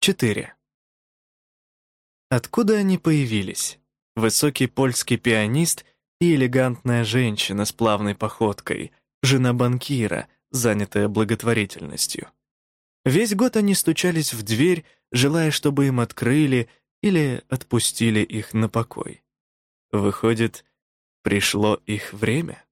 4. Откуда они появились? Высокий польский пианист и элегантная женщина с плавной походкой, жена банкира, занятая благотворительностью. Весь год они стучались в дверь, желая, чтобы им открыли или отпустили их на покой. Выходит, пришло их время?